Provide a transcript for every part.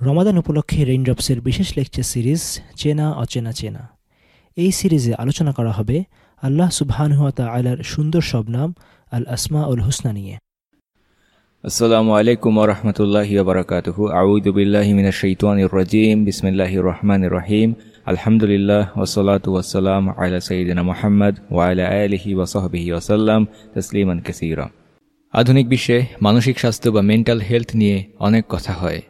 রমাদান উপলক্ষে রেইনড্রপসের বিশেষ lecture series চেনা, অচেনা, চেনা। এই সিরিজে আলোচনা করা হবে আল্লাহ সুবহানহাতা আলার সুন্দর সব নাম, আল আসমা উল হুসনা নিয়ে। আসসালামু আলাইকুম রহমতুল্লাহ বারকাতুহু। আউদু বিল্লাহি মিনাশ শাইতানির রাজিম। বিসমিল্লাহির রহমানির রহিম। আলহামদুলিল্লাহ ওসলাতু ওয়াসসালাম আলা সাইয়্যিদিনা মুহাম্মদ ওয়া আলা আলিহি ওয়া সাহবিহি ওয়াসাল্লাম তাসলিমান কাসীরা। আধুনিক বিশ্বে মানসিক স্বাস্থ্য বা মেন্টাল হেলথ নিয়ে অনেক কথা হয়।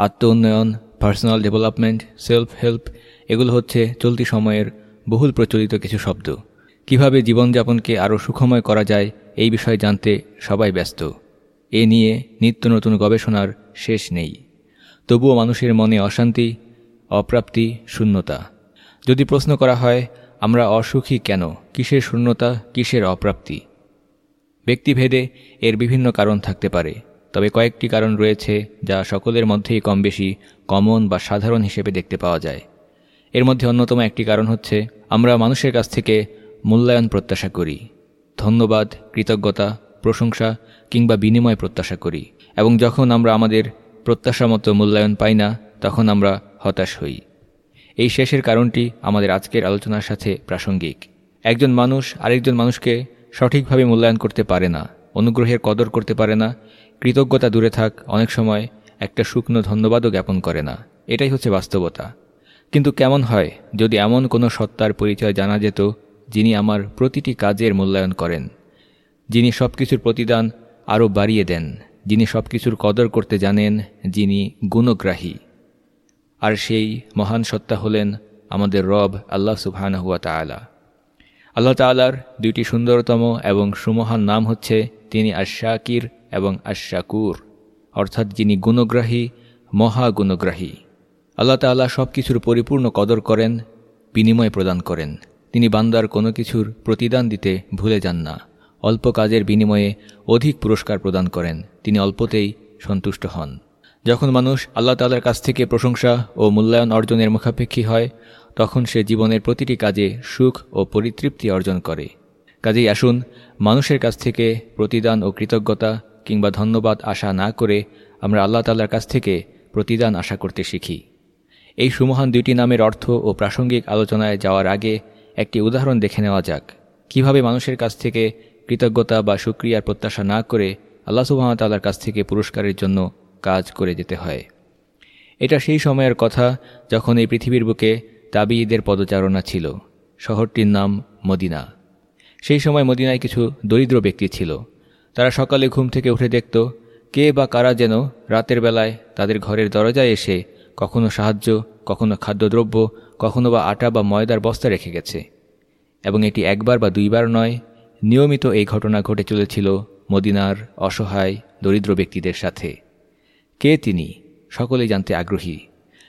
আত্ম উন্নয়ন পার্সোনাল ডেভেলপমেন্ট সেলফ হেল্প এগুলো হচ্ছে চলতি সময়ের বহুল প্রচলিত কিছু শব্দ। কীভাবে জীবনযাপনকে আরও সুখময় করা যায়, এই বিষয়ে জানতে সবাই ব্যস্ত। এ নিয়ে নিত্য নতুন গবেষণার শেষ নেই। তবুও মানুষের মনে অশান্তি, অপ্রাপ্তি, শূন্যতা। যদি প্রশ্ন করা হয়, আমরা অসুখী কেন? কিসের শূন্যতা, কিসের অপ্রাপ্তি? ব্যক্তিভেদে এর বিভিন্ন কারণ থাকতে পারে। তবে কয়েকটি কারণ রয়েছে যা সকলের মধ্যেই কম বেশি কমন বা সাধারণ হিসেবে দেখতে পাওয়া যায়। এর মধ্যে অন্যতম একটি কারণ হচ্ছে আমরা মানুষের কাছ থেকে মূল্যায়ন প্রত্যাশা করি, ধন্যবাদ, কৃতজ্ঞতা, প্রশংসা কিংবা বিনিময় প্রত্যাশা করি এবং যখন আমরা আমাদের প্রত্যাশা মতো মূল্যায়ন পাই না, তখন আমরা হতাশ হই। এই শেষের কারণটি আমাদের আজকের আলোচনার সাথে প্রাসঙ্গিক। একজন মানুষ আরেকজন মানুষকে সঠিকভাবে মূল্যায়ন করতে পারে না। অনুগ্রহের কদর করতে পারে না, কৃতজ্ঞতা দূরে থাক, অনেক সময় একটা শুকনো ধন্যবাদও জ্ঞাপন করে না। এটাই হচ্ছে বাস্তবতা। কিন্তু কেমন হয় যদি এমন কোনো সত্তার পরিচয় জানা যেত, যিনি আমার প্রতিটি কাজের মূল্যায়ন করেন, যিনি সব কিছুর প্রতিদান আরও বাড়িয়ে দেন, যিনি সব কিছুর কদর করতে জানেন, যিনি গুণগ্রাহী। আর সেই মহান সত্তা হলেন আমাদের রব আল্লাহ সুবহান হুয়া তালা আল্লাহ তালার দুইটি সুন্দরতম এবং সুমহান নাম হচ্ছে তিনি আশাকির এবং আশাকুর অর্থাৎ যিনি গুণগ্রাহী, মহাগুণগ্রাহী। আল্লাহ তাল্লাহ সব কিছুর পরিপূর্ণ কদর করেন, বিনিময় প্রদান করেন। তিনি বান্দার কোনো কিছুর প্রতিদান দিতে ভুলে যান না। অল্প কাজের বিনিময়ে অধিক পুরস্কার প্রদান করেন। তিনি অল্পতেই সন্তুষ্ট হন। যখন মানুষ আল্লাহ তালার কাছ থেকে প্রশংসা ও মূল্যায়ন অর্জনের মুখাপেক্ষী হয়, তখন সে জীবনের প্রতিটি কাজে সুখ ও পরিতৃপ্তি অর্জন করে। কাজেই আসুন, মানুষের কাছ থেকে প্রতিদান ও কৃতজ্ঞতা কিংবা ধন্যবাদ আশা না করে আমরা আল্লাহ তাল্লার কাছ থেকে প্রতিদান আশা করতে শিখি। এই সুমহান দুইটি নামের অর্থ ও প্রাসঙ্গিক আলোচনায় যাওয়ার আগে একটি উদাহরণ দেখে নেওয়া যাক। কীভাবে মানুষের কাছ থেকে কৃতজ্ঞতা বা সুক্রিয়ার প্রত্যাশা না করে আল্লাহ সুবাহতাল্লার কাছ থেকে পুরস্কারের জন্য কাজ করে যেতে হয়। এটা সেই সময়ের কথা যখন এই পৃথিবীর বুকে তাবিঈদের পদচারণা ছিল। শহরটির নাম মদিনা। সেই সময় মদিনায় কিছু দরিদ্র ব্যক্তি ছিল। তারা সকালে ঘুম থেকে উঠে দেখত, কে বা কারা যেন রাতের বেলায় তাদের ঘরের দরজায় এসে কখনো সাহায্য, কখনো খাদ্যদ্রব্য, কখনো বা আটা বা ময়দার বস্তা রেখে গেছে। এবং এটি একবার বা দুইবার নয়, নিয়মিত এই ঘটনা ঘটে চলেছিল মদিনার অসহায়, দরিদ্র ব্যক্তিদের সাথে। কে তিনি? সকলেই জানতে আগ্রহী।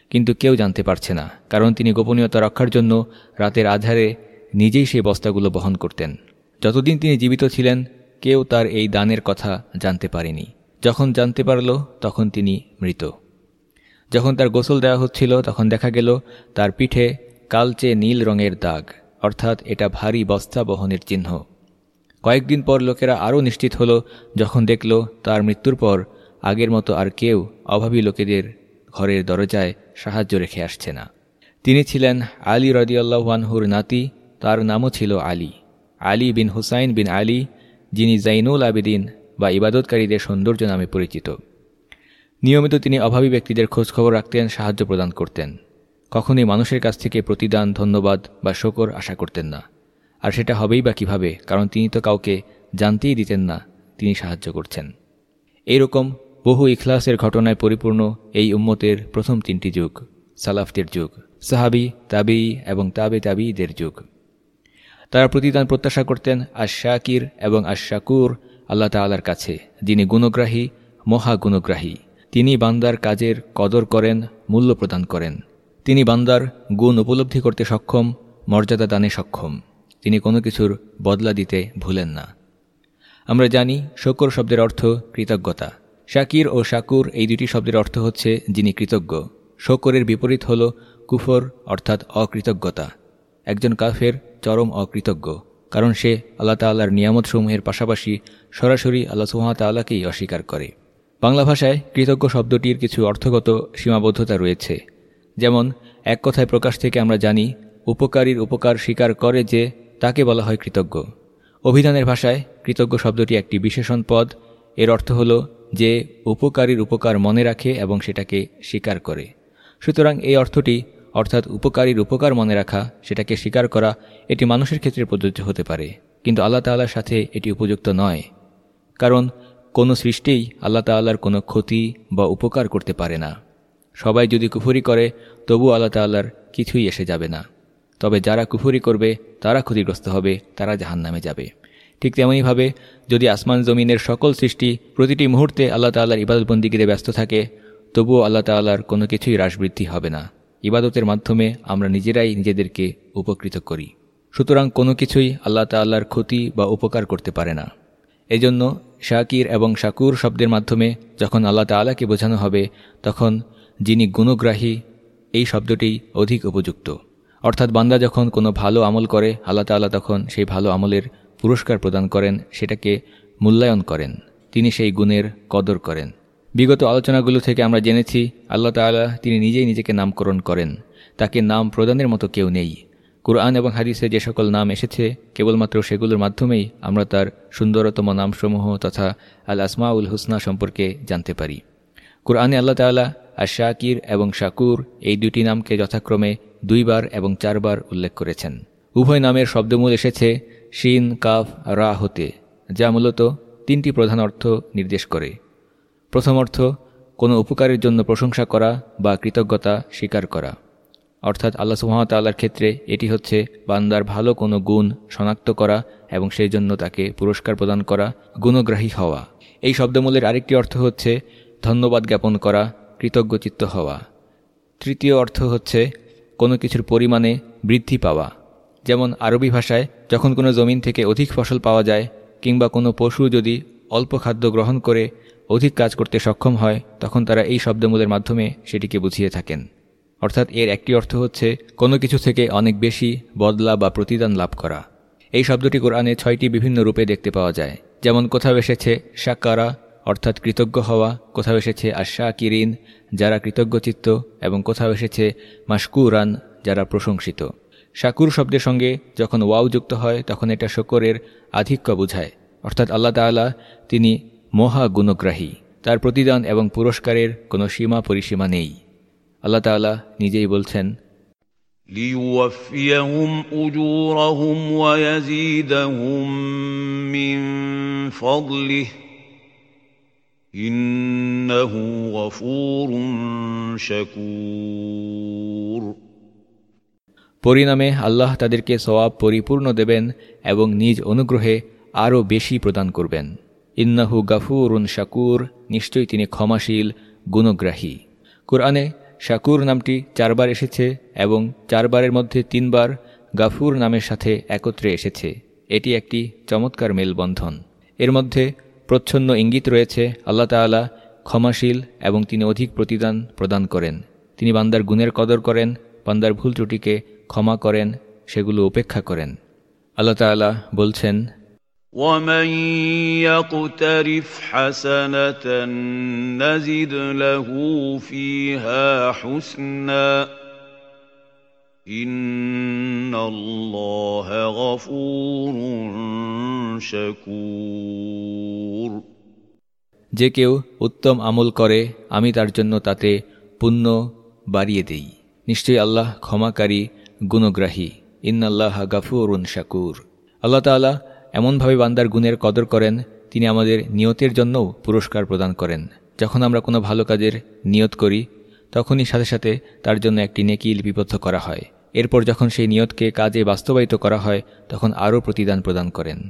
কিন্তু কেউ জানতে পারছে না, কারণ তিনি গোপনীয়তা রক্ষার জন্য রাতের আধারে নিজেই সেই বস্তাগুলো বহন করতেন। যতদিন তিনি জীবিত ছিলেন, কেউ তার এই দানের কথা জানতে পারেনি। যখন জানতে পারল, তখন তিনি মৃত। যখন তার গোসল দেওয়া হচ্ছিল, তখন দেখা গেল, তার পিঠে কালচে নীল রঙের দাগ। অর্থাৎ এটা ভারী বস্তা বহনের চিহ্ন। কয়েকদিন পর লোকেরা আরও নিশ্চিত হল, যখন দেখল, তার মৃত্যুর পর আগের মতো আর কেউ অভাবী লোকেদের ঘরের দরজায় সাহায্য রেখে আসছে না। তিনি ছিলেন আলী রদিয়াল্লাহানহুর নাতি তার নামও ছিল আলী। আলী বিন হুসাইন বিন আলী, যিনি জাইনুল আবেদিন বা ইবাদতকারীদের সৌন্দর্য নামে পরিচিত। নিয়মিত তিনি অভাবী ব্যক্তিদের খোঁজখবর রাখতেন, সাহায্য প্রদান করতেন। কখনই মানুষের কাছ থেকে প্রতিদান, ধন্যবাদ বা শকর আশা করতেন না। আর সেটা হবেই বা কীভাবে, কারণ তিনি তো কাউকে জানতেই দিতেন না, তিনি সাহায্য করছেন। এইরকম বহু ইখলাসের ঘটনায় পরিপূর্ণ এই উম্মতের প্রথম তিনটি যুগ, সালাফদের যুগ, সাহাবি তাবি এবং তাবে তাবিদের যুগ। তারা প্রতিদান প্রত্যাশা করতেন আশাকির এবং আশাকুর আল্লাহ তাল্লার কাছে। যিনি গুণগ্রাহী মহাগুণগ্রাহী তিনি বান্দার কাজের কদর করেন, মূল্য প্রদান করেন। তিনি বান্দার গুণ উপলব্ধি করতে সক্ষম, মর্যাদা দানে সক্ষম। তিনি কোনো কিছুর বদলা দিতে ভুলেন না। আমরা জানি শকর শব্দের অর্থ কৃতজ্ঞতা। শাকির ও শাকুর এই দুটি শব্দের অর্থ হচ্ছে যিনি কৃতজ্ঞ। শকরের বিপরীত হল কুফর, অর্থাৎ অকৃতজ্ঞতা। একজন কাফের চরম অকৃতজ্ঞ, কারণ সে আল্লাহ তাল্লাহর নিয়ামতসমূহের পাশাপাশি সরাসরি আল্লাহ সুহামতাল্লাহকেই অস্বীকার করে। বাংলা ভাষায় কৃতজ্ঞ শব্দটির কিছু অর্থগত সীমাবদ্ধতা রয়েছে। যেমন, এক কথায় প্রকাশ থেকে আমরা জানি, উপকারীর উপকার স্বীকার করে যে তাকে বলা হয় কৃতজ্ঞ। অভিধানের ভাষায় কৃতজ্ঞ শব্দটি একটি বিশেষণ পদ, এর অর্থ হল যে উপকারীর উপকার মনে রাখে এবং সেটাকে স্বীকার করে। সুতরাং এই অর্থটি অর্থাৎ উপকারীর উপকার মনে রাখা, সেটাকে স্বীকার করা, এটি মানুষের ক্ষেত্রে প্রযোজ্য হতে পারে। কিন্তু আল্লাহ তাল্লার সাথে এটি উপযুক্ত নয়। কারণ কোনো সৃষ্টিই আল্লাহ তাল্লার কোনো ক্ষতি বা উপকার করতে পারে না। সবাই যদি কুফুরি করে তবু আল্লাহ তাল্লার কিছুই এসে যাবে না। তবে যারা কুফুরি করবে, তারা ক্ষতিগ্রস্ত হবে, তারা জাহান নামে যাবে। ঠিক তেমনইভাবে যদি আসমান জমিনের সকল সৃষ্টি প্রতিটি মুহূর্তে আল্লাহ তাল্লাহর ইবাদতবন্দিগিরে ব্যস্ত থাকে, তবুও আল্লাহ তাল্লাহর কোনো কিছুই হ্রাসবৃদ্ধি হবে না। ইবাদতের মাধ্যমে আমরা নিজেরাই নিজেদেরকে উপকৃত করি। সুতরাং কোনো কিছুই আল্লাহ তাল্লাহর ক্ষতি বা উপকার করতে পারে না। এজন্য শাকির এবং শাকুর শব্দের মাধ্যমে যখন আল্লাহ তাল্লাহকে বোঝানো হবে, তখন যিনি গুণগ্রাহী, এই শব্দটি অধিক উপযুক্ত। অর্থাৎ বান্দা যখন কোনো ভালো আমল করে, আল্লাহ তাল্লাহ তখন সেই ভালো আমলের পুরস্কার প্রদান করেন, সেটাকে মূল্যায়ন করেন। তিনি সেই গুণের কদর করেন। বিগত আলোচনাগুলো থেকে আমরা জেনেছি, আল্লাহ তাল্লাহ তিনি নিজেই নিজেকে নামকরণ করেন। তাকে নাম প্রদানের মতো কেউ নেই। কুরআন এবং হাদিসে যে সকল নাম এসেছে, কেবলমাত্র সেগুলোর মাধ্যমেই আমরা তার সুন্দরতম নামসমূহ তথা আল আসমাউল হুসনা সম্পর্কে জানতে পারি। কুরআনে আল্লাহ তাল্লাহ আর শাকির এবং শাকুর এই দুটি নামকে যথাক্রমে দুইবার এবং চারবার উল্লেখ করেছেন। উভয় নামের শব্দমূল এসেছে শিন, কাফ, রা হতে, যা মূলত তিনটি প্রধান অর্থ নির্দেশ করে। প্রথম অর্থ, কোনো উপকারের জন্য প্রশংসা করা বা কৃতজ্ঞতা স্বীকার করা। অর্থাৎ আল্লাহ সুহামতাল্লার ক্ষেত্রে এটি হচ্ছে বান্দার ভালো কোনো গুণ শনাক্ত করা এবং সেই জন্য তাকে পুরস্কার প্রদান করা, গুণগ্রাহী হওয়া। এই শব্দমূলের আরেকটি অর্থ হচ্ছে ধন্যবাদ জ্ঞাপন করা, কৃতজ্ঞচিত্ত হওয়া। তৃতীয় অর্থ হচ্ছে কোনো কিছুর পরিমাণে বৃদ্ধি পাওয়া। যেমন আরবি ভাষায়, যখন কোনো জমিন থেকে অধিক ফসল পাওয়া যায় কিংবা কোনো পশু যদি অল্প খাদ্য গ্রহণ করে অধিক কাজ করতে সক্ষম হয়, তখন তারা এই শব্দমূলের মাধ্যমে সেটিকে বুঝিয়ে থাকেন। অর্থাৎ এর একটি অর্থ হচ্ছে, কোনো কিছু থেকে অনেক বেশি বদলা বা প্রতিদান লাভ করা। এই শব্দটি কোরআনে ছয়টি বিভিন্ন রূপে দেখতে পাওয়া যায়। যেমন, কোথাও এসেছে সাকারা অর্থাৎ কৃতজ্ঞ হওয়া, কোথাও এসেছে আশা কিরিন যারা কৃতজ্ঞচিত্ত এবং কোথাও এসেছে মাস্কুরান যারা প্রশংসিত। শাকুর শব্দের সঙ্গে যখন ওয়াও যুক্ত হয়, তখন এটা শকরের আধিক্য বুঝায়। অর্থাৎ আল্লাহ তাল্লাহ তিনি মহা গুণগ্রাহী তার প্রতিদান এবং পুরস্কারের কোনো সীমা পরিসীমা নেই আল্লাহ তাল্লাহ নিজেই বলছেন ليوفيهم أجورهم ويزيدهم من فضله إنه غفور شكور পরিণামে আল্লাহ তাদেরকে সওয়াব পরিপূর্ণ দেবেন এবং নিজ অনুগ্রহে আরও বেশি প্রদান করবেন ইন্নাহু গাফুরুন শাকুর, নিশ্চয়ই তিনি ক্ষমাশীল, গুণগ্রাহী। কোরআনে শাকুর নামটি চারবার এসেছে এবং চারবারের মধ্যে তিনবার গাফুর নামের সাথে একত্রে এসেছে। এটি একটি চমৎকার মেলবন্ধন। এর মধ্যে প্রচ্ছন্ন ইঙ্গিত রয়েছে, আল্লাহ তালা ক্ষমাশীল এবং তিনি অধিক প্রতিদান প্রদান করেন। তিনি বান্দার গুণের কদর করেন, বান্দার ভুল ত্রুটিকে ক্ষমা করেন, সেগুলো উপেক্ষা করেন। আল্লাহ তালা বলছেন ومن يقترف حسنة نزد له فيها حسنا إن الله غفور شكور যে কেউ উত্তম আমল করে আমি তার জন্য তাতে পুণ্য বাড়িয়ে দেই নিশ্চয়ই আল্লাহ ক্ষমাকারী গুণগ্রাহী ইন্নাল্লাহ গাফুরুন শাকুর আল্লাহ তাল্লাহ এমনভাবে বান্দার গুণের কদর করেন, তিনি আমাদের নিয়তের জন্যও পুরস্কার প্রদান করেন। যখন আমরা কোনো ভালো কাজের নিয়ত করি, তখনই সাথে সাথে তার জন্য একটি নেকি লিপিবদ্ধ করা হয়। এরপর যখন সেই নিয়তকে কাজে বাস্তবায়িত করা হয়, তখন আরও প্রতিদান প্রদান করেন।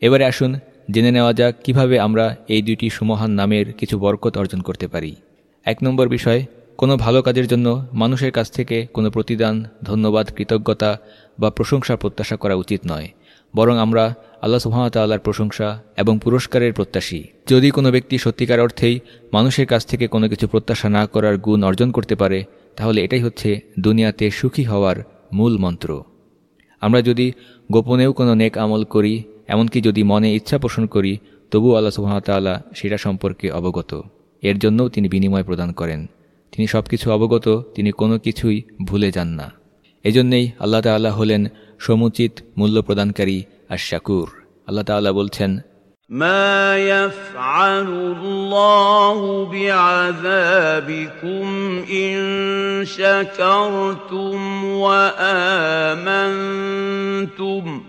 এবারে আসুন, জেনে নেওয়া যাক কীভাবে আমরা এই দুইটি সুমহান নামের কিছু বরকত অর্জন করতে পারি। এক নম্বর বিষয়, কোনো ভালো কাজের জন্য মানুষের কাছ থেকে কোনো প্রতিদান, ধন্যবাদ, কৃতজ্ঞতা বা প্রশংসা প্রত্যাশা করা উচিত নয়। বরং আমরা আল্লাহ সুহামতাল্লাহর প্রশংসা এবং পুরস্কারের প্রত্যাশী। যদি কোনো ব্যক্তি সত্যিকার অর্থেই মানুষের কাছ থেকে কোনো কিছু প্রত্যাশা না করার গুণ অর্জন করতে পারে, তাহলে এটাই হচ্ছে দুনিয়াতে সুখী হওয়ার মূল মন্ত্র। আমরা যদি গোপনেও কোনো নেক আমল করি, এমনকি যদি মনে ইচ্ছা পোষণ করি তবু আল্লাহ সুহামতাল্লাহ সেটা সম্পর্কে অবগত। এর জন্যও তিনি বিনিময় প্রদান করেন। তিনি সব কিছু অবগত, তিনি কোনো কিছুই ভুলে যান না। এজন্যেই আল্লাহ তাল্লাহ হলেন সমুচিত মূল্য প্রদানকারী আর শাকুর আল্লাহ তাল্লাহ বলছেন ما يفعل الله بعذابكم إن شكرتم وآمنتم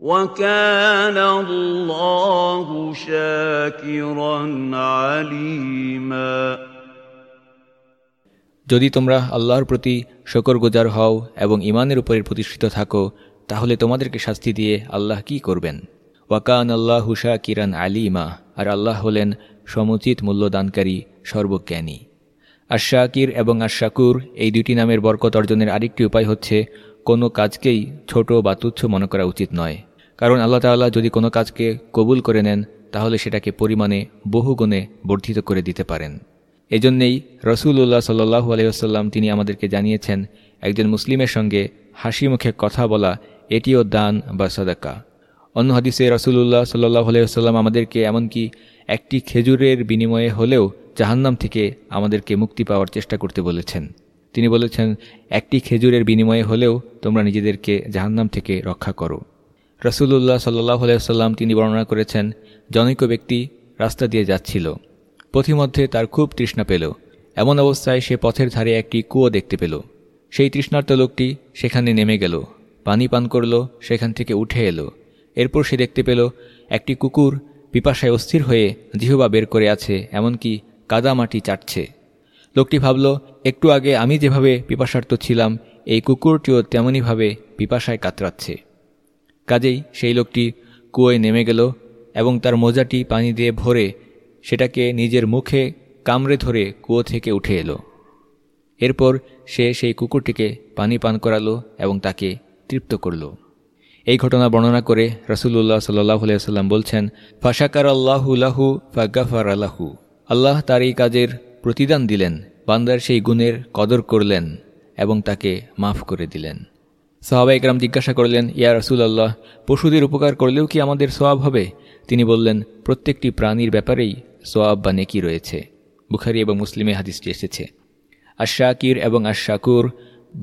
وكان الله شاكرا عليما যদি তোমরা আল্লাহর প্রতি শকর গুজার হও এবং ইমানের উপরে প্রতিষ্ঠিত থাকো তাহলে তোমাদেরকে শাস্তি দিয়ে আল্লাহ কি করবেন? ওয়াকান আল্লাহ হুসা কিরান আলিমা, আর আল্লাহ হলেন সমুচিত মূল্যদানকারী, সর্বজ্ঞানী। আশাকির এবং আশাকুর এই দুটি নামের বরকত অর্জনের আরেকটি উপায় হচ্ছে, কোনো কাজকেই ছোট বা তুচ্ছ মনে করা উচিত নয়। কারণ আল্লাহ তাল্লাহ যদি কোনো কাজকে কবুল করে নেন, তাহলে সেটাকে পরিমাণে, বহুগুণে বর্ধিত করে দিতে পারেন। এজন্যেই রসুল্লাহ সাল্লাহু আলহিহাস্লাম তিনি আমাদেরকে জানিয়েছেন, একজন মুসলিমের সঙ্গে হাসি মুখে কথা বলা এটিও দান বা সদাকা। অন্য হাদিসে রসুল্লাহ সাল্লাহ আলহিহাস্লাম আমাদেরকে এমনকি একটি খেজুরের বিনিময়ে হলেও জাহান্নাম থেকে আমাদেরকে মুক্তি পাওয়ার চেষ্টা করতে বলেছেন। তিনি বলেছেন, একটি খেজুরের বিনিময়ে হলেও তোমরা নিজেদেরকে জাহান্নাম থেকে রক্ষা করো। রসুল্লাহ সাল্লাহ আলাইসাল্লাম তিনি বর্ণনা করেছেন, জনৈক ব্যক্তি রাস্তা দিয়ে যাচ্ছিল, পথিমধ্যে তার খুব তৃষ্ণা পেল। এমন অবস্থায় সে পথের ধারে একটি কুয়ো দেখতে পেল। সেই তৃষ্ণার্ত লোকটি সেখানে নেমে গেল। পানি পান করল, সেখান থেকে উঠে এলো। এরপর সে দেখতে পেল, একটি কুকুর পিপাসায় অস্থির হয়ে জিহবা বের করে আছে, এমনকি কাদামাটি চাটছে। লোকটি ভাবল, একটু আগে আমি যেভাবে পিপাসার্থ ছিলাম, এই কুকুরটিও তেমনইভাবে পিপাসায় কাতরাচ্ছে। কাজেই সেই লোকটি কুয়োয় নেমে গেল এবং তার মোজাটি পানি দিয়ে ভরে সেটাকে নিজের মুখে কামড়ে ধরে কুয়ো থেকে উঠে এলো। এরপর সে সেই কুকুরটিকে পানি পান করালো এবং তাকে তৃপ্ত করল। এই ঘটনা বর্ণনা করে রসুল্লাহ সাল্লাহ সাল্লাম বলছেন ফাশাকার আল্লাহুল্লাহু ফাগাফার আল্লাহু আল্লাহ তার এই কাজের প্রতিদান দিলেন, বান্দার সেই গুণের কদর করলেন এবং তাকে মাফ করে দিলেন। সাহাবা ইকরাম জিজ্ঞাসা করলেন, ইয়া রসুল আল্লাহ পশুদের উপকার করলেও কি আমাদের সোয়াব হবে? তিনি বললেন, প্রত্যেকটি প্রাণীর ব্যাপারেই সোয়াব বা নেকি রয়েছে। বুখারি এবং মুসলিমে হাদিসটি এসেছে। আশাকির এবং আশাকুর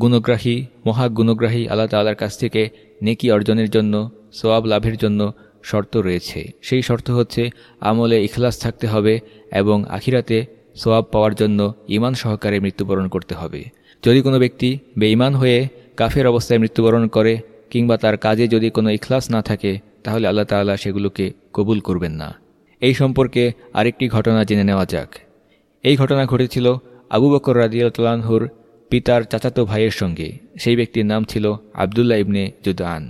গুণগ্রাহী, মহাগুণগ্রাহী আল্লাহ তাল্লার কাছ থেকে নেকি অর্জনের জন্য সোয়াব লাভের জন্য শর্ত রয়েছে। সেই শর্ত হচ্ছে আমলে ইখলাস থাকতে হবে এবং আখিরাতে সোয়াব পাওয়ার জন্য ইমান সহকারে মৃত্যুবরণ করতে হবে। যদি কোনো ব্যক্তি বেঈমান হয়ে কাফের অবস্থায় মৃত্যুবরণ করে কিংবা তার কাজে যদি কোনো ইখলাস না থাকে, তাহলে আল্লাহ তাল্লাহ সেগুলোকে কবুল করবেন না। এই সম্পর্কে আরেকটি ঘটনা জেনে নেওয়া যাক। এই ঘটনা ঘটেছিল আবু বকর রাজিউল্লাহুর পিতার চাচাতো ভাইয়ের সঙ্গে। সেই ব্যক্তির নাম ছিল আবদুল্লাহ ইবনে জুদান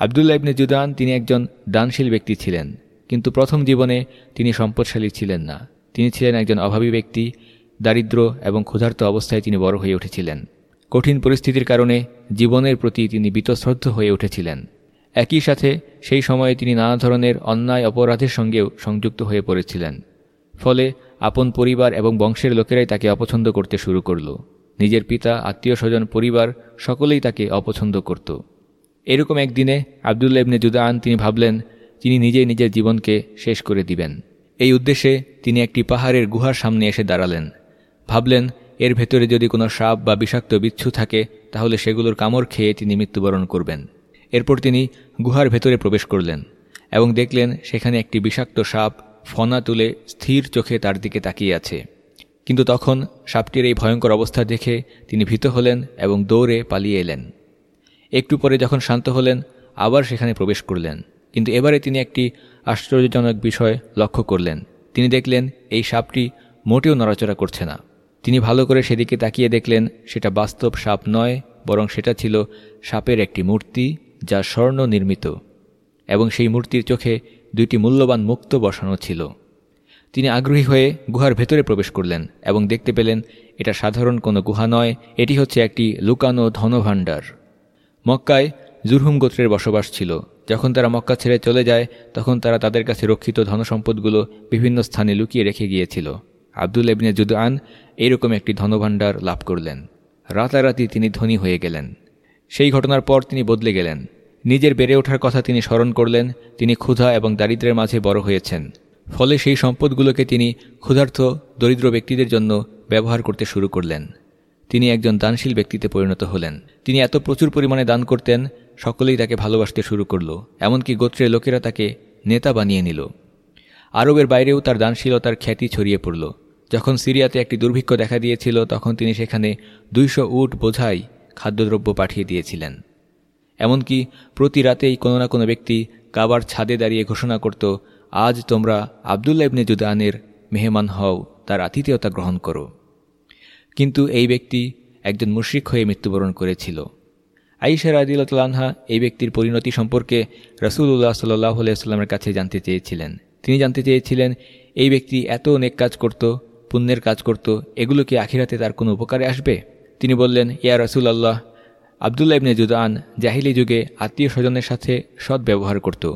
আবদুল্লাহ ইবনে জুদান তিনি একজন দানশীল ব্যক্তি ছিলেন, কিন্তু প্রথম জীবনে তিনি সম্পদশালী ছিলেন না। তিনি ছিলেন একজন অভাবী ব্যক্তি, দারিদ্র এবং ক্ষুধার্ত অবস্থায় তিনি বড় হয়ে উঠেছিলেন। কঠিন পরিস্থিতির কারণে জীবনের প্রতি তিনি বীতশ্রদ্ধ হয়ে উঠেছিলেন। একই সাথে সেই সময়ে তিনি নানা ধরনের অন্যায় অপরাধের সঙ্গেও সংযুক্ত হয়ে পড়েছিলেন। ফলে আপন পরিবার এবং বংশের লোকেরাই তাকে অপছন্দ করতে শুরু করল। নিজের পিতা, আত্মীয় স্বজন, পরিবার, সকলেই তাকে অপছন্দ করত। এরকম একদিনে আবদুল্লা ইবনে জুদান তিনি ভাবলেন, তিনি নিজেই নিজের জীবনকে শেষ করে দিবেন। এই উদ্দেশ্যে তিনি একটি পাহাড়ের গুহার সামনে এসে দাঁড়ালেন। ভাবলেন, এর ভেতরে যদি কোনো সাপ বা বিষাক্ত বিচ্ছু থাকে, তাহলে সেগুলোর কামড় খেয়ে তিনি মৃত্যুবরণ করবেন। এরপর তিনি গুহার ভেতরে প্রবেশ করলেন এবং দেখলেন, সেখানে একটি বিষাক্ত সাপ ফনা তুলে স্থির চোখে তার দিকে তাকিয়ে আছে। কিন্তু তখন সাপটির এই ভয়ঙ্কর অবস্থা দেখে তিনি ভীত হলেন এবং দৌড়ে পালিয়ে এলেন। একটু পরে যখন শান্ত হলেন, আবার সেখানে প্রবেশ করলেন। কিন্তু এবারে তিনি একটি আশ্চর্যজনক বিষয় লক্ষ্য করলেন। তিনি দেখলেন, এই সাপটি মোটেও নড়াচড়া করছে না। তিনি ভালো করে সেদিকে তাকিয়ে দেখলেন, সেটা বাস্তব সাপ নয়, বরং সেটা ছিল সাপের একটি মূর্তি যা স্বর্ণ নির্মিত। এবং সেই মূর্তির চোখে দুইটি মূল্যবান মুক্ত বসানো ছিল। তিনি আগ্রহী হয়ে গুহার ভেতরে প্রবেশ করলেন এবং দেখতে পেলেন এটা সাধারণ কোনো গুহা নয়, এটি হচ্ছে একটি লুকানো ধনভাণ্ডার। মক্কায় জুরহুম গোত্রের বসবাস ছিল। যখন তারা মক্কা ছেড়ে চলে যায়, তখন তারা তাদের কাছে রক্ষিত ধনসম্পদগুলো বিভিন্ন স্থানে লুকিয়ে রেখে গিয়েছিল। আবদুল এবিনে জুদআন এইরকম একটি ধনভাণ্ডার লাভ করলেন। রাতারাতি তিনি ধনী হয়ে গেলেন। সেই ঘটনার পর তিনি বদলে গেলেন। নিজের বেড়ে ওঠার কথা তিনি স্মরণ করলেন। তিনি ক্ষুধা এবং দারিদ্রের মাঝে বড় হয়েছেন। ফলে সেই সম্পদগুলোকে তিনি ক্ষুধার্থ দরিদ্র ব্যক্তিদের জন্য ব্যবহার করতে শুরু করলেন। তিনি একজন দানশীল ব্যক্তিতে পরিণত হলেন। তিনি এত প্রচুর পরিমাণে দান করতেন, সকলেই তাকে ভালোবাসতে শুরু করল, এমনকি গোত্রের লোকেরা তাকে নেতা বানিয়ে নিল। আরবের বাইরেও তার দানশীলতার খ্যাতি ছড়িয়ে পড়ল। যখন সিরিয়াতে একটি দুর্ভিক্ষ দেখা দিয়েছিল, তখন তিনি সেখানে দুইশো উট বোঝাই খাদ্যদ্রব্য পাঠিয়ে দিয়েছিলেন। এমনকি প্রতি রাতেই কোনো না কোনো ব্যক্তি কাবার ছাদে দাঁড়িয়ে ঘোষণা করত আজ তোমরা আবদুল্লা ইবনে জুদানের মেহমান হও, তার আতিথেয়তা গ্রহণ করো। কিন্তু এই ব্যক্তি একজন মুশ্রিক হয়ে মৃত্যুবরণ করেছিল। আইসার আদিলতলানহা এই ব্যক্তির পরিণতি সম্পর্কে রসুল্লাহ সাল্লাহ আলাইস্লামের কাছে জানতে চেয়েছিলেন। তিনি জানতে চেয়েছিলেন, এই ব্যক্তি এত অনেক কাজ করত, পুণ্যের কাজ করত, এগুলো কি আখিরাতে তার কোনো উপকারে আসবে? তিনি বললেন, ইয়া রসুল আল্লাহ আবদুল্লা ইবনে জুদান জাহিলি যুগে আত্মীয় স্বজনের সাথে সৎ ব্যবহার করত।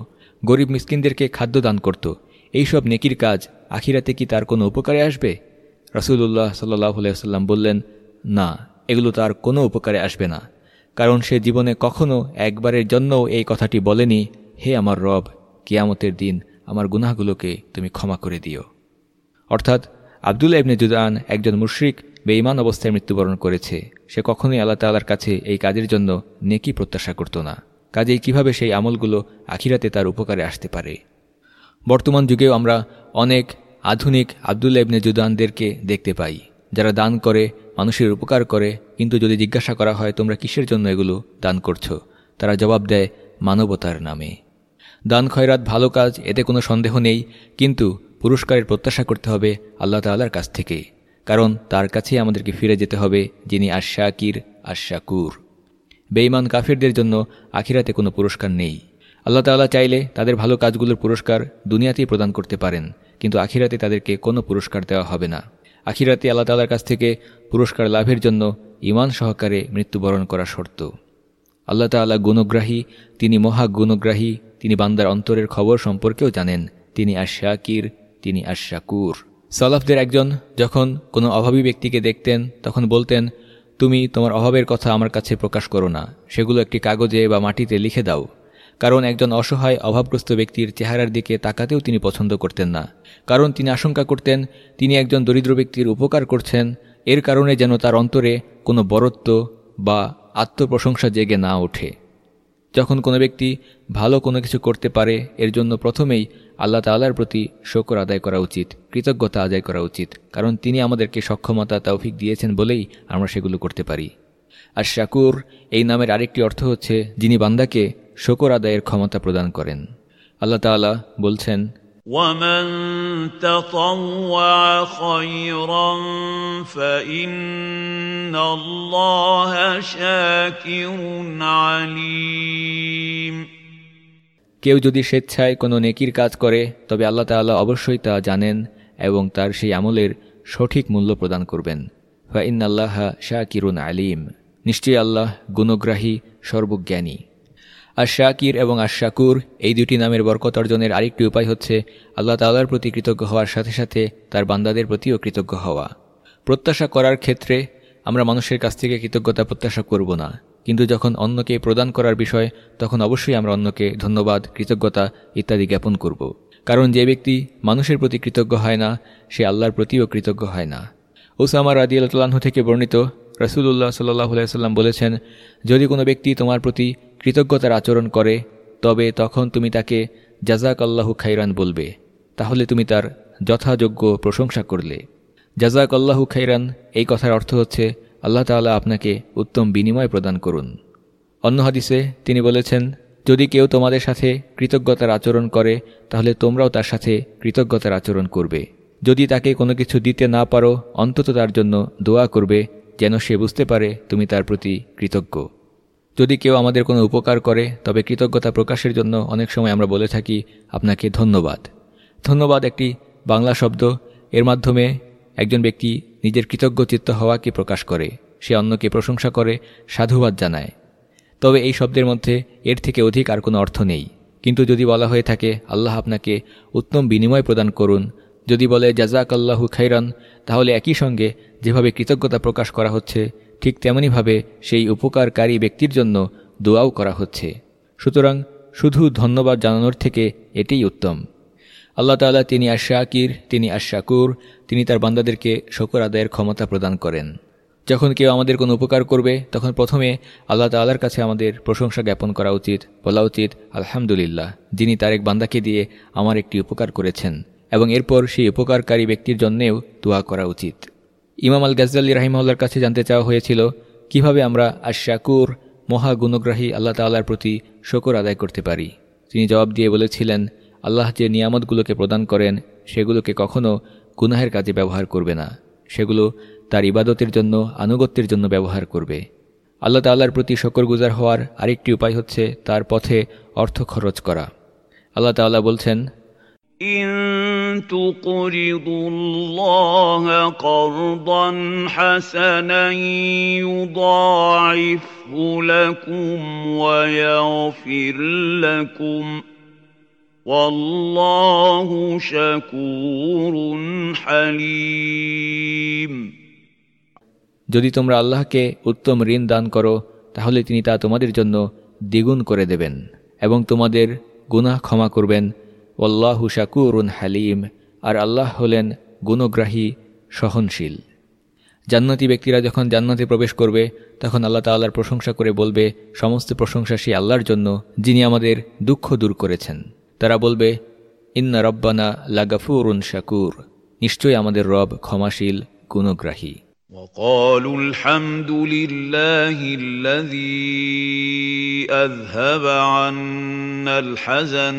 গরিব মিসকিনদেরকে খাদ্য দান করত। এইসব নেকির কাজ আখিরাতে কি তার কোনো উপকারে আসবে? রসুল্লাহ সাল্লাহ সাল্লাম বললেন, না, এগুলো তার কোনো উপকারে আসবে না। কারণ সে জীবনে কখনো একবারের জন্যও এই কথাটি বলেনি, হে আমার রব, কিয়ামতের দিন আমার গুনাহগুলোকে তুমি ক্ষমা করে দিও। অর্থাৎ আবদুল্লা ইবনে জুদান একজন মুশ্রিক বেঈমান অবস্থায় মৃত্যুবরণ করেছে। সে কখনোই আল্লাহ তাল্লার কাছে এই কাজের জন্য নেকি প্রত্যাশা করত না। কাজেই কীভাবে সেই আমলগুলো আখিরাতে তার উপকারে আসতে পারে। বর্তমান যুগেও আমরা অনেক আধুনিক আবদুল্লা ইবনে জুদানদেরকে দেখতে পাই, যারা দান করে, মানুষের উপকার করে, কিন্তু যদি জিজ্ঞাসা করা হয়, তোমরা কিসের জন্য এগুলো দান করছ? তারা জবাব দেয়, মানবতার নামে। দান, খয়রাত, ভালো কাজ, এতে কোনো সন্দেহ নেই, কিন্তু পুরস্কারের প্রত্যাশা করতে হবে আল্লাহ তাল্লার কাছ থেকে, কারণ তার কাছেই আমাদেরকে ফিরে যেতে হবে, যিনি আশাকির আশাকুর বেইমান কাফিরদের জন্য আখিরাতে কোনো পুরস্কার নেই। আল্লাহ তাল্লাহ চাইলে তাদের ভালো কাজগুলোর পুরস্কার দুনিয়াতেই প্রদান করতে পারেন, কিন্তু আখিরাতে তাদেরকে কোনো পুরস্কার দেওয়া হবে না। আখিরাতে আল্লাহ তাল্লার কাছ থেকে পুরস্কার লাভের জন্য ইমান সহকারে মৃত্যুবরণ করা শর্ত। আল্লাহ তাল্লাহ গুণগ্রাহী, তিনি মহা গুণগ্রাহী, তিনি বান্দার অন্তরের খবর সম্পর্কেও জানেন, তিনি আশাকির তিনি আশাকুর সালাফদের একজন যখন কোনো অভাবী ব্যক্তিকে দেখতেন, তখন বলতেন তুমি তোমার অভাবের কথা আমার কাছে প্রকাশ করো না। সেগুলো একটি কাগজে বা মাটিতে লিখে দাও। কারণ একজন অসহায়, অভাবগ্রস্ত ব্যক্তির চেহারার দিকে তাকাতেও তিনি পছন্দ করতেন না। কারণ তিনি আশঙ্কা করতেন, তিনি একজন দরিদ্র ব্যক্তির উপকার করছেন, এর কারণে যেন তার অন্তরে কোনো বরত্ব বা আত্মপ্রশংসা জেগে না ওঠে। যখন কোনো ব্যক্তি ভালো কোনো কিছু করতে পারে, এর জন্য প্রথমেই আল্লাহ তাল্লার প্রতি শকর আদায় করা উচিত কৃতজ্ঞতা আদায় করা উচিত কারণ তিনি আমাদেরকে সক্ষমতা তৌফিক দিয়েছেন বলেই আমরা সেগুলো করতে পারি আর শাকুর এই নামের আরেকটি অর্থ হচ্ছে যিনি বান্দাকে শকর আদায়ের ক্ষমতা প্রদান করেন আল্লাহ তালা বলছেন ومن تطوع خيرا فإن الله شاكر عليم কেউ যদি স্বেচ্ছায় কোনো নেকির কাজ করে, তবে আল্লাহ তাল্লাহ অবশ্যই তা জানেন এবং তার সেই আমলের সঠিক মূল্য প্রদান করবেন। ফাইন আল্লাহ শাকিরুন আলিম। নিশ্চয়ই আল্লাহ গুণগ্রাহী, সর্বজ্ঞানী। আর শাকির এবং আশাকুর এই দুটি নামের বরকত অর্জনের আরেকটি উপায় হচ্ছে, আল্লাহ তাল্লার প্রতি কৃতজ্ঞ হওয়ার সাথে সাথে তার বান্দাদের প্রতিও কৃতজ্ঞ হওয়া। প্রত্যাশা করার ক্ষেত্রে আমরা মানুষের কাছ থেকে কৃতজ্ঞতা প্রত্যাশা করব না। কিন্তু যখন অন্যকে প্রদান করার বিষয়, তখন অবশ্যই আমরা অন্যকে ধন্যবাদ, কৃতজ্ঞতা ইত্যাদি জ্ঞাপন করব। কারণ যে ব্যক্তি মানুষের প্রতি কৃতজ্ঞ হয় না, সে আল্লাহর প্রতিও কৃতজ্ঞ হয় না। ওসামা রাদি আল্লাহ থেকে বর্ণিত রসুল্লাহ সাল্লাহ সাল্লাম বলেছেন, যদি কোনো ব্যক্তি তোমার প্রতি কৃতজ্ঞতার আচরণ করে, তবে তখন তুমি তাকে জাজাক আল্লাহু খাইরান বলবে। তাহলে তুমি তার যথাযোগ্য প্রশংসা করলে। জাজাক আল্লাহু খাইরান, এই কথার অর্থ হচ্ছে আল্লাহ তাল্লাহ আপনাকে উত্তম বিনিময় প্রদান করুন। অন্য হাদিসে তিনি বলেছেন, যদি কেউ তোমাদের সাথে কৃতজ্ঞতার আচরণ করে, তাহলে তোমরাও তার সাথে কৃতজ্ঞতার আচরণ করবে। যদি তাকে কোনো কিছু দিতে না পারো, অন্তত তার জন্য দোয়া করবে, যেন সে বুঝতে পারে তুমি তার প্রতি কৃতজ্ঞ। যদি কেউ আমাদের কোনো উপকার করে, তবে কৃতজ্ঞতা প্রকাশের জন্য অনেক সময় আমরা বলে থাকি, আপনাকে ধন্যবাদ। ধন্যবাদ একটি বাংলা শব্দ। এর মাধ্যমে একজন ব্যক্তি নিজের কৃতজ্ঞ চিত্ত হওয়াকে প্রকাশ করে, সে অন্যকে প্রশংসা করে, সাধুবাদ জানায়। তবে এই শব্দের মধ্যে এর থেকে অধিক আর কোনো অর্থ নেই। কিন্তু যদি বলা হয়ে থাকে, আল্লাহ আপনাকে উত্তম বিনিময় প্রদান করুন। যদি বলে জাজাক আল্লাহু খাইরান তাহলে একই সঙ্গে যেভাবে কৃতজ্ঞতা প্রকাশ করা হচ্ছে, ঠিক তেমনইভাবে সেই উপকারকারী ব্যক্তির জন্য দোয়াও করা হচ্ছে। সুতরাং শুধু ধন্যবাদ জানানোর থেকে এটিই উত্তম। আল্লাহ তাআলা তিনি আশাকির তিনি আশাকুর তিনি তার বান্দাদেরকে শকর আদায়ের ক্ষমতা প্রদান করেন। যখন কেউ আমাদের কোনো উপকার করবে, তখন প্রথমে আল্লাহ তাল্লার কাছে আমাদের প্রশংসা জ্ঞাপন করা উচিত, বলা উচিত, আলহামদুলিল্লাহ, যিনি তার এক বান্দাকে দিয়ে আমার একটি উপকার করেছেন, এবং এরপর সেই উপকারকারী ব্যক্তির জন্যেও দোয়া করা উচিত। ইমাম আল গাজ্জাল্লি রাহিমাল্লার কাছে জানতে চাওয়া হয়েছিল, কীভাবে আমরা আশাকুর মহা গুণগ্রাহী আল্লাহ তাল্লার প্রতি শকর আদায় করতে পারি? তিনি জবাব দিয়ে বলেছিলেন আল্লাহ যে নিয়ামতগুলোকে প্রদান করেন সেগুলোকে কখনও গুনাহের কাজে ব্যবহার করবে না সেগুলো তার ইবাদতের জন্য আনুগত্যের জন্য ব্যবহার করবে আল্লাহ তাল্লার প্রতি শকর গুজার হওয়ার আরেকটি উপায় হচ্ছে তার পথে অর্থ খরচ করা আল্লাহ তাল্লাহ বলছেন إن تقرضوا الله قرضا حسنا يضاعفه لكم ويغفر لكم والله شكور حليم যদি তোমরা আল্লাহকে উত্তম ঋণ দান করো তাহলে তিনি তা তোমাদের জন্য দ্বিগুণ করে দেবেন এবং তোমাদের গুনাহ ক্ষমা করবেন ওল্লাহু শাকুরুন হালিম আর আল্লাহ হলেন গুণগ্রাহী সহনশীল জান্নাতি ব্যক্তিরা যখন জান্নাতে প্রবেশ করবে তখন আল্লাহ তাল্লাহর প্রশংসা করে বলবে সমস্ত প্রশংসা সেই আল্লাহর জন্য যিনি আমাদের দুঃখ দূর করেছেন তারা বলবে ইন্না রব্বানা লাগাফুরুন শাকুর নিশ্চয়ই আমাদের রব ক্ষমাশীল গুণগ্রাহী وقالوا الحمد لله الذي أذهب عنا الحزن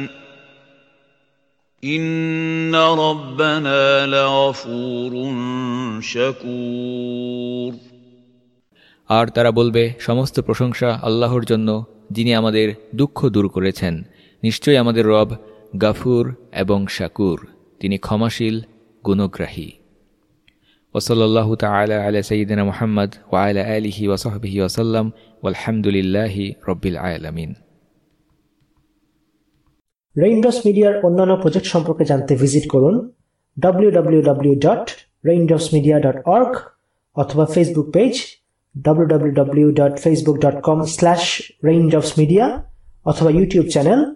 إن ربنا لغفور شكور আর তারা বলবে সমস্ত প্রশংসা আল্লাহর জন্য যিনি আমাদের দুঃখ দূর করেছেন নিশ্চয়ই আমাদের রব গাফুর এবং শাকুর। তিনি ক্ষমাশীল, গুণগ্রাহী। ওসল্লাহ তালা আলা সঈদিনা মোহাম্মদ ওয়ালা আলিহি ওসহবিহি ওসাল্লাম আলহামদুলিল্লাহি রব্বিল আলমিন। রেইনড্রপস মিডিয়ার অন্যান্য প্রজেক্ট সম্পর্কে জানতে ভিজিট করুন www.raindropsmedia.org অথবা ফেসবুক পেজ www.facebook.com/raindropsmedia অথবা YouTube channel